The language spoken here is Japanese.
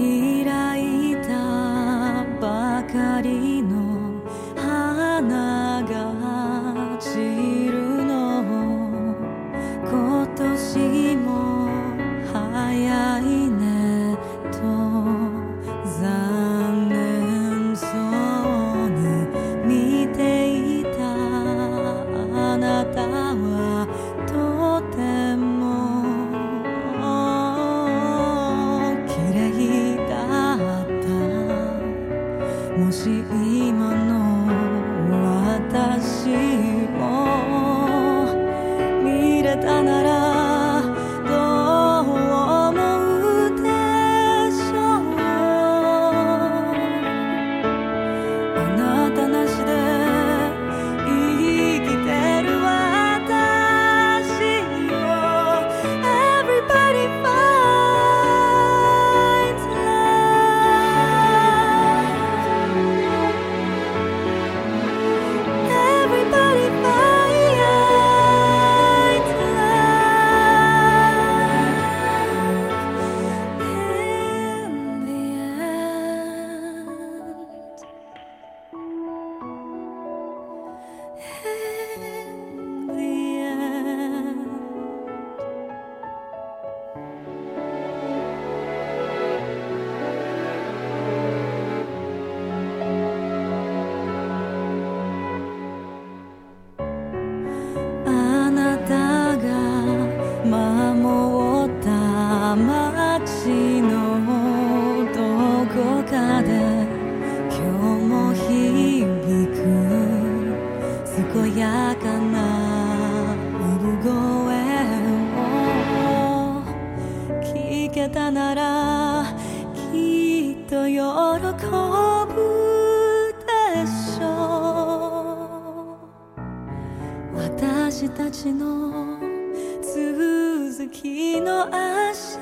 開いたばかりのたならきっと喜ぶでしょう私たちの続きの足